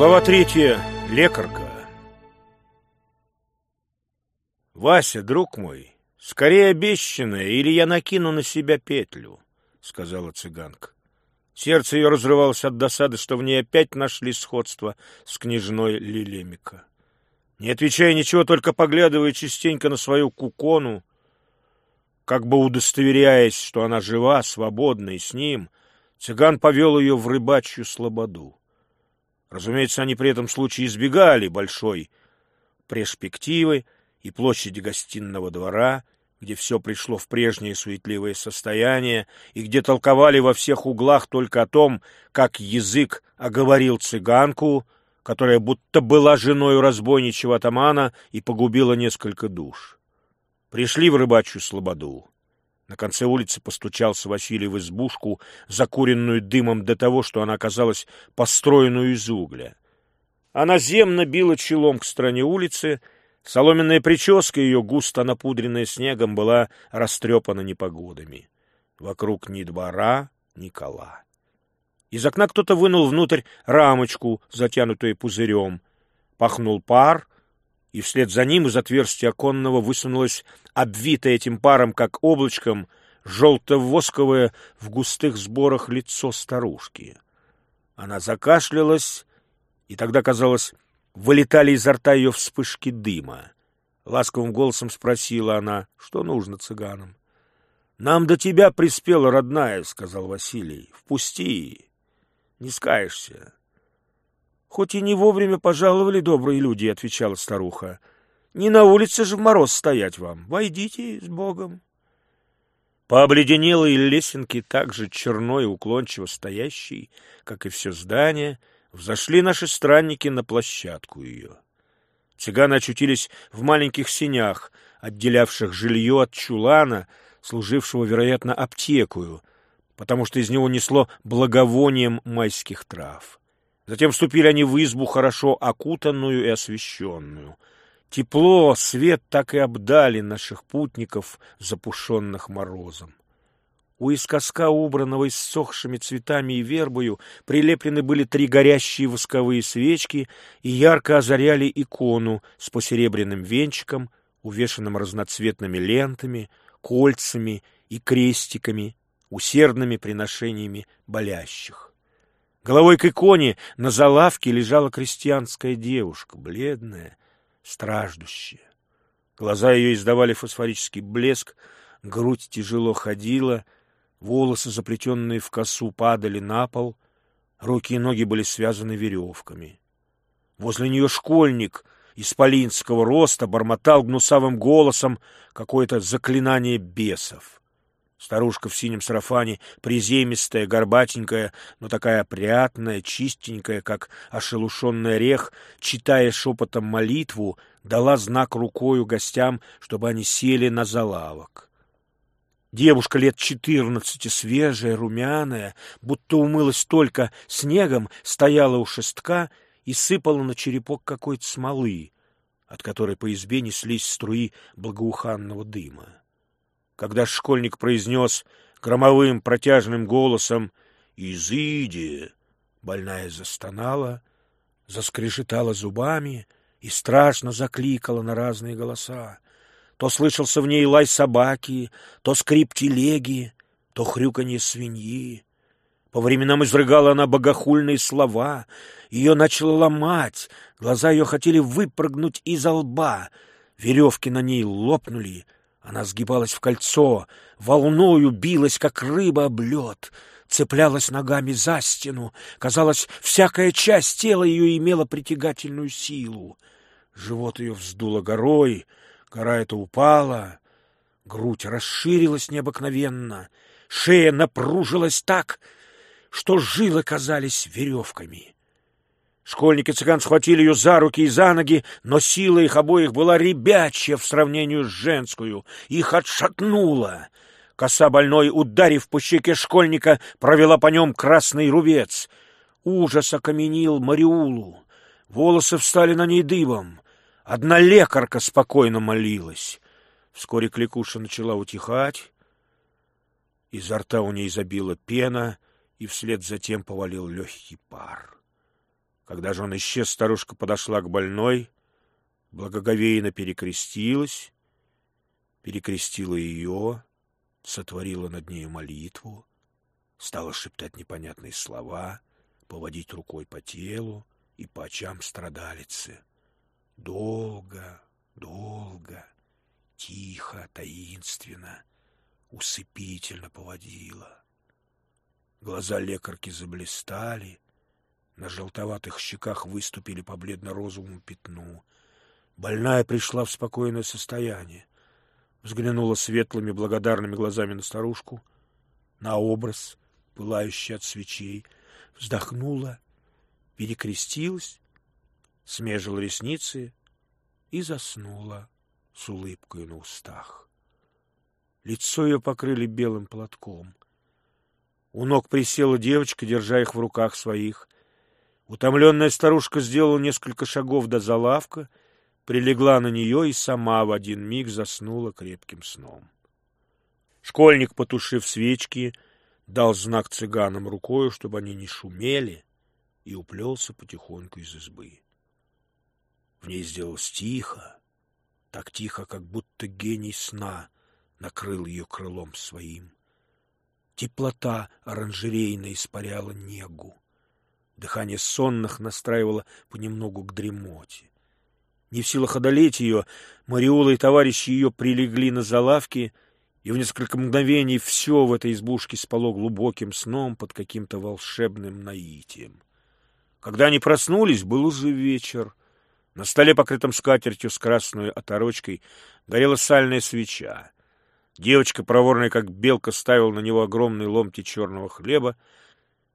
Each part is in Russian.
Глава третья. Лекарка. «Вася, друг мой, скорее обещанное, или я накину на себя петлю», — сказала цыганка. Сердце ее разрывалось от досады, что в ней опять нашли сходство с княжной Лилемика. Не отвечая ничего, только поглядывая частенько на свою кукону, как бы удостоверяясь, что она жива, свободна и с ним, цыган повел ее в рыбачью слободу. Разумеется, они при этом случае избегали большой перспективы и площади гостиного двора, где все пришло в прежнее суетливое состояние, и где толковали во всех углах только о том, как язык оговорил цыганку, которая будто была женой разбойничего атамана и погубила несколько душ. Пришли в рыбачью слободу. На конце улицы постучался Василий в избушку, закуренную дымом до того, что она оказалась построенную из угля. Она земно била челом к стороне улицы, соломенная прическа ее, густо напудренная снегом, была растрепана непогодами. Вокруг ни двора, ни кола. Из окна кто-то вынул внутрь рамочку, затянутую пузырем. Пахнул пар, и вслед за ним из отверстия оконного высунулась обвитое этим паром, как облачком, желто-восковое в густых сборах лицо старушки. Она закашлялась, и тогда, казалось, вылетали изо рта ее вспышки дыма. Ласковым голосом спросила она, что нужно цыганам. — Нам до тебя приспела, родная, — сказал Василий. — Впусти, не скаешься. Хоть и не вовремя пожаловали добрые люди, — отвечала старуха. — Не на улице же в мороз стоять вам. Войдите с Богом. По обледенелой лесенке, так же черной и уклончиво стоящей, как и все здание, взошли наши странники на площадку ее. Цыганы очутились в маленьких сенях, отделявших жилье от чулана, служившего, вероятно, аптекую, потому что из него несло благовонием майских трав. Затем вступили они в избу, хорошо окутанную и освещенную. Тепло, свет так и обдали наших путников, запушенных морозом. У искоска, убранного иссохшими цветами и вербою, прилеплены были три горящие восковые свечки и ярко озаряли икону с посеребряным венчиком, увешанным разноцветными лентами, кольцами и крестиками, усердными приношениями болящих. Головой к иконе на залавке лежала крестьянская девушка, бледная, страждущая. Глаза ее издавали фосфорический блеск, грудь тяжело ходила, волосы, заплетенные в косу, падали на пол, руки и ноги были связаны веревками. Возле нее школьник исполинского роста бормотал гнусавым голосом какое-то заклинание бесов. Старушка в синем сарафане, приземистая, горбатенькая, но такая опрятная, чистенькая, как ошелушенный орех, читая шепотом молитву, дала знак рукою гостям, чтобы они сели на залавок. Девушка лет четырнадцати, свежая, румяная, будто умылась только снегом, стояла у шестка и сыпала на черепок какой-то смолы, от которой по избе неслись струи благоуханного дыма. Когда школьник произнес громовым протяжным голосом «Изыди!», больная застонала, заскрежетала зубами и страшно закликала на разные голоса. То слышался в ней лай собаки, то скрип телеги, то хрюканье свиньи. По временам изрыгала она богохульные слова, ее начало ломать, глаза ее хотели выпрыгнуть из лба, веревки на ней лопнули — она сгибалась в кольцо, волною билась, как рыба об лед, цеплялась ногами за стену. Казалось, всякая часть тела ее имела притягательную силу. Живот ее вздуло горой, гора эта упала, грудь расширилась необыкновенно, шея напружилась так, что жилы казались веревками. Школьники цыган схватили ее за руки и за ноги, но сила их обоих была ребячья в сравнении с женскую. Их отшатнуло. Коса больной, ударив по щеке школьника, провела по нем красный рубец. Ужас окаменил Мариулу. Волосы встали на ней дыбом. Одна лекарка спокойно молилась. Вскоре кликуша начала утихать. Изо рта у ней забила пена, и вслед за тем повалил легкий пар. Когда же он исчез, старушка подошла к больной, благоговейно перекрестилась, перекрестила ее, сотворила над нею молитву, стала шептать непонятные слова, поводить рукой по телу и по очам страдалицы. Долго, долго, тихо, таинственно, усыпительно поводила. Глаза лекарки заблистали, на желтоватых щеках выступили по бледно-розовому пятну. Больная пришла в спокойное состояние. Взглянула светлыми благодарными глазами на старушку, на образ, пылающий от свечей, вздохнула, перекрестилась, смежила ресницы и заснула с улыбкой на устах. Лицо ее покрыли белым платком. У ног присела девочка, держа их в руках своих — Утомленная старушка сделала несколько шагов до залавка, прилегла на нее и сама в один миг заснула крепким сном. Школьник, потушив свечки, дал знак цыганам рукою, чтобы они не шумели, и уплелся потихоньку из избы. В ней сделалось тихо, так тихо, как будто гений сна накрыл ее крылом своим. Теплота оранжерейно испаряла негу. Дыхание сонных настраивало понемногу к дремоте. Не в силах одолеть ее, Мариола и товарищи ее прилегли на залавки, и в несколько мгновений все в этой избушке спало глубоким сном под каким-то волшебным наитием. Когда они проснулись, был уже вечер. На столе, покрытом скатертью с красной оторочкой, горела сальная свеча. Девочка, проворная как белка, ставила на него огромный ломти черного хлеба,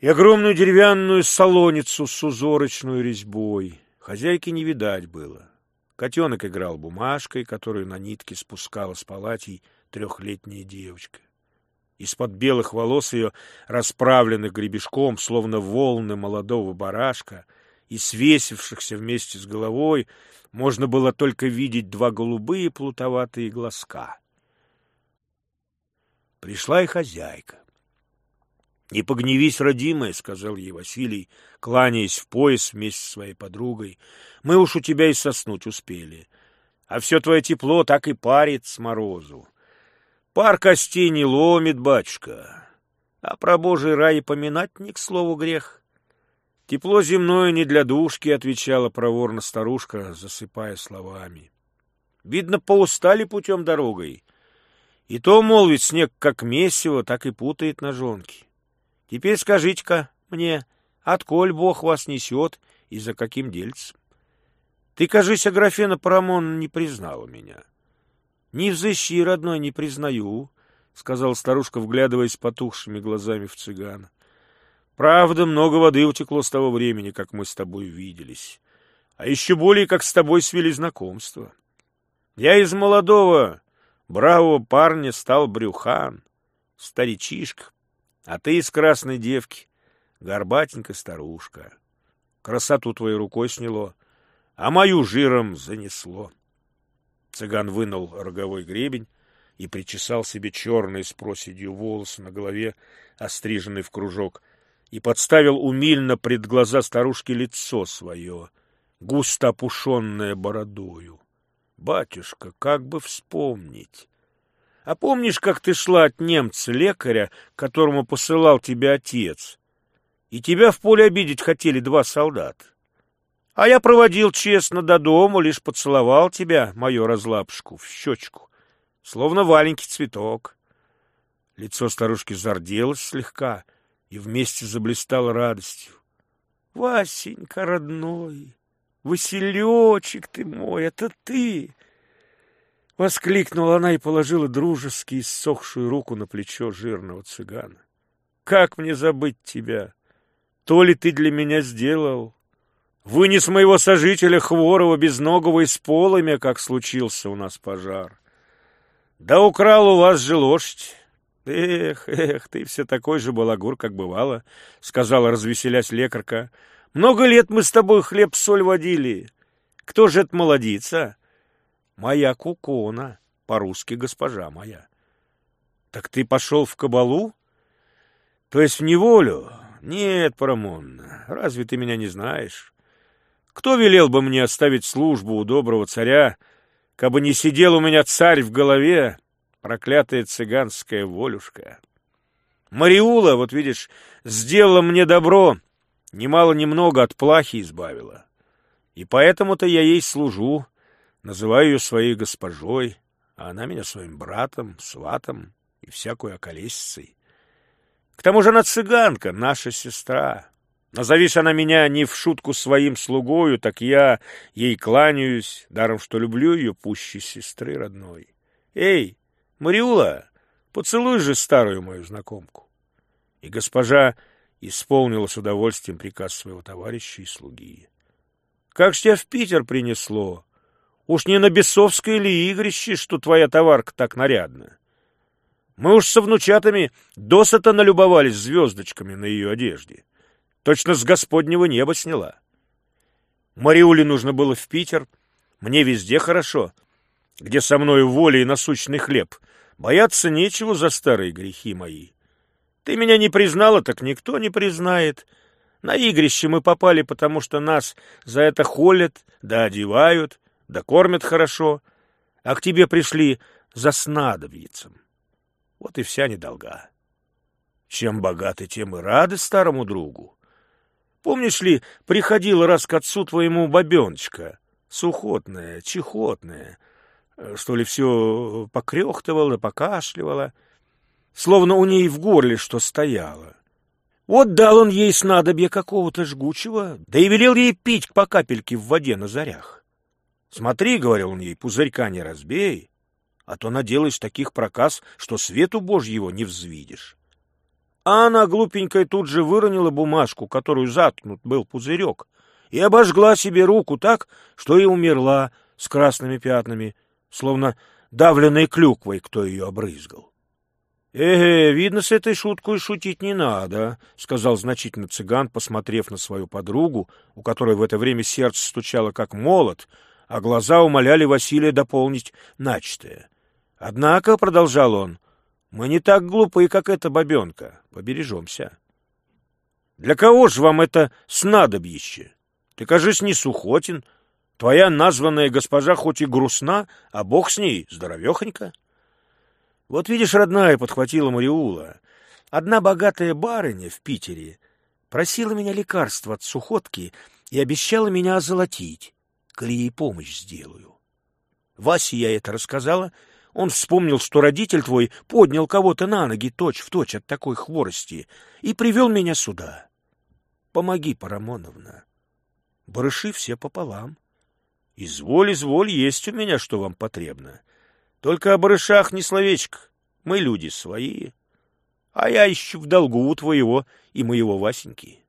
и огромную деревянную солоницу с узорочной резьбой. Хозяйки не видать было. Котенок играл бумажкой, которую на нитке спускала с палатей трехлетняя девочка. Из-под белых волос ее, расправленных гребешком, словно волны молодого барашка, и свесившихся вместе с головой, можно было только видеть два голубые плутоватые глазка. Пришла и хозяйка. — Не погневись, родимая, — сказал ей Василий, кланяясь в пояс вместе со своей подругой. — Мы уж у тебя и соснуть успели. А все твое тепло так и парит с морозу. Пар костей не ломит, батюшка. А про божий рай поминать не к слову грех. Тепло земное не для душки, — отвечала проворно старушка, засыпая словами. Видно, поустали путем дорогой. И то, мол, ведь снег как месиво, так и путает ножонки. Теперь скажите-ка мне, отколь Бог вас несет и за каким дельцем? Ты, кажись, Аграфена Парамон не признала меня. — Не взыщи, родной, не признаю, — сказала старушка, вглядываясь потухшими глазами в цыгана. — Правда, много воды утекло с того времени, как мы с тобой виделись. А еще более, как с тобой свели знакомство. Я из молодого, бравого парня стал брюхан, старичишка, а ты из красной девки, горбатенькая старушка. Красоту твоей рукой сняло, а мою жиром занесло. Цыган вынул роговой гребень и причесал себе черные с проседью волосы на голове, остриженный в кружок, и подставил умильно пред глаза старушки лицо свое, густо опушенное бородою. Батюшка, как бы вспомнить! А помнишь, как ты шла от немца-лекаря, которому посылал тебя отец? И тебя в поле обидеть хотели два солдата. А я проводил честно до дому, лишь поцеловал тебя, мою разлапушку, в щечку, словно маленький цветок. Лицо старушки зарделось слегка и вместе заблистало радостью. — Васенька, родной, Василечек ты мой, это ты! Воскликнула она и положила дружески иссохшую руку на плечо жирного цыгана. «Как мне забыть тебя? То ли ты для меня сделал? Вынес моего сожителя Хворова безногого из полымя, как случился у нас пожар. Да украл у вас же лошадь. Эх, эх, ты все такой же балагур, как бывало, — сказала, развеселясь лекарка. Много лет мы с тобой хлеб-соль водили. Кто же это молодица? Моя кукона, по-русски госпожа моя. Так ты пошел в кабалу? То есть в неволю? Нет, Парамон, разве ты меня не знаешь? Кто велел бы мне оставить службу у доброго царя, кабы не сидел у меня царь в голове, проклятая цыганская волюшка? Мариула, вот видишь, сделала мне добро, немало-немного от плахи избавила. И поэтому-то я ей служу, называю ее своей госпожой, а она меня своим братом, сватом и всякую околесицей. К тому же она цыганка, наша сестра. Назовись она меня не в шутку своим слугою, так я ей кланяюсь, даром что люблю ее пуще сестры родной. Эй, Мариула, поцелуй же старую мою знакомку. И госпожа исполнила с удовольствием приказ своего товарища и слуги. Как ж тебя в Питер принесло? Уж не на бесовское ли игрище, что твоя товарка так нарядна? Мы уж со внучатами досыта налюбовались звездочками на ее одежде. Точно с господнего неба сняла. Мариуле нужно было в Питер. Мне везде хорошо. Где со мною воля и насущный хлеб. Бояться нечего за старые грехи мои. Ты меня не признала, так никто не признает. На игрище мы попали, потому что нас за это холят, да одевают, да кормят хорошо, а к тебе пришли за снадобьицем. Вот и вся недолга. Чем богаты, тем и рады старому другу. Помнишь ли, приходила раз к отцу твоему бабеночка, сухотная, чехотная, что ли все покрехтывала, покашливала, словно у ней в горле что стояло. Вот дал он ей снадобье какого-то жгучего, да и велел ей пить по капельке в воде на зарях. Смотри, — говорил он ей, — пузырька не разбей, а то наделаешь таких проказ, что свету Божьего не взвидишь. А она, глупенькая, тут же выронила бумажку, которую заткнут был пузырек, и обожгла себе руку так, что и умерла с красными пятнами, словно давленной клюквой кто ее обрызгал. — Эге, видно, с этой шуткой шутить не надо, — сказал значительно цыган, посмотрев на свою подругу, у которой в это время сердце стучало как молот, а глаза умоляли Василия дополнить начатое. Однако, — продолжал он, — мы не так глупы, как эта бабенка. Побережемся. Для кого же вам это снадобьище? Ты, кажись, не Сухотин. Твоя названная госпожа хоть и грустна, а бог с ней здоровехонька. Вот видишь, родная, — подхватила Мариула, — одна богатая барыня в Питере просила меня лекарства от сухотки и обещала меня озолотить, коли ей помощь сделаю. Васе я это рассказала — он вспомнил, что родитель твой поднял кого-то на ноги точь-в-точь точь от такой хворости и привел меня сюда. Помоги, Парамоновна. Барыши все пополам. Изволь, изволь, есть у меня, что вам потребно. Только о барышах не словечко. Мы люди свои. А я ищу в долгу у твоего и моего Васеньки.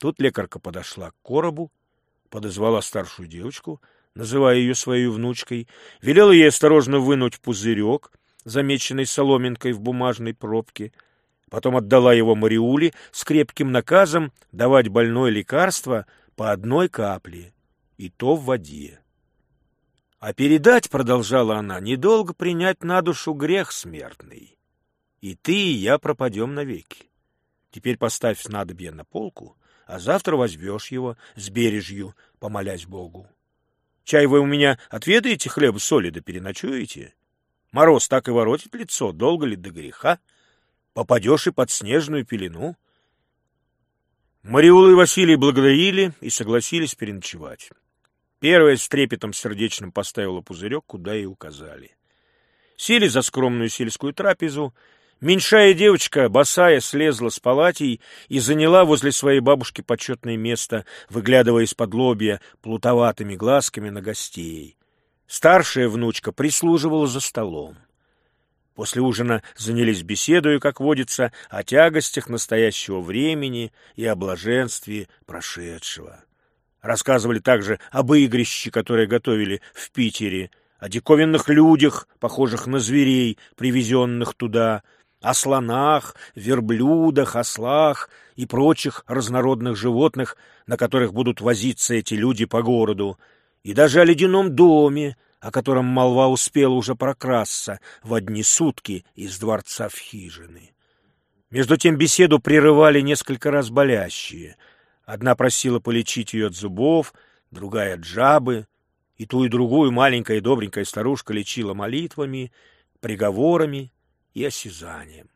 Тут лекарка подошла к коробу, подозвала старшую девочку — называя ее своей внучкой, велела ей осторожно вынуть пузырек, замеченный соломинкой в бумажной пробке, потом отдала его Мариуле с крепким наказом давать больное лекарство по одной капле, и то в воде. А передать, — продолжала она, — недолго принять на душу грех смертный. И ты, и я пропадем навеки. Теперь поставь снадобье на полку, а завтра возьмешь его с бережью, помолясь Богу. Чай вы у меня отведаете хлеба соли да переночуете? Мороз так и воротит лицо, долго ли до греха? Попадешь и под снежную пелену. Мариула и Василий благодарили и согласились переночевать. Первая с трепетом сердечным поставила пузырек, куда и указали. Сели за скромную сельскую трапезу, Меньшая девочка, босая, слезла с палатей и заняла возле своей бабушки почетное место, выглядывая из-под лобья плутоватыми глазками на гостей. Старшая внучка прислуживала за столом. После ужина занялись беседою, как водится, о тягостях настоящего времени и о блаженстве прошедшего. Рассказывали также об игрище, которое готовили в Питере, о диковинных людях, похожих на зверей, привезенных туда — о слонах, верблюдах, ослах и прочих разнородных животных, на которых будут возиться эти люди по городу, и даже о ледяном доме, о котором молва успела уже прокрасться в одни сутки из дворца в хижины. Между тем беседу прерывали несколько раз болящие. Одна просила полечить ее от зубов, другая джабы, и ту и другую маленькая и добренькая старушка лечила молитвами, приговорами и осязанием.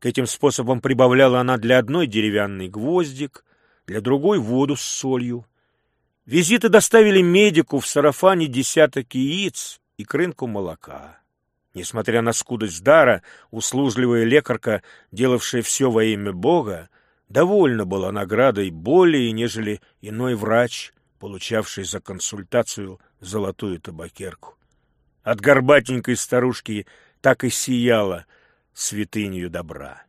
К этим способам прибавляла она для одной деревянный гвоздик, для другой воду с солью. Визиты доставили медику в сарафане десяток яиц и крынку молока. Несмотря на скудость дара, услужливая лекарка, делавшая все во имя Бога, довольна была наградой более, нежели иной врач, получавший за консультацию золотую табакерку. От горбатенькой старушки так и сияла святынью добра.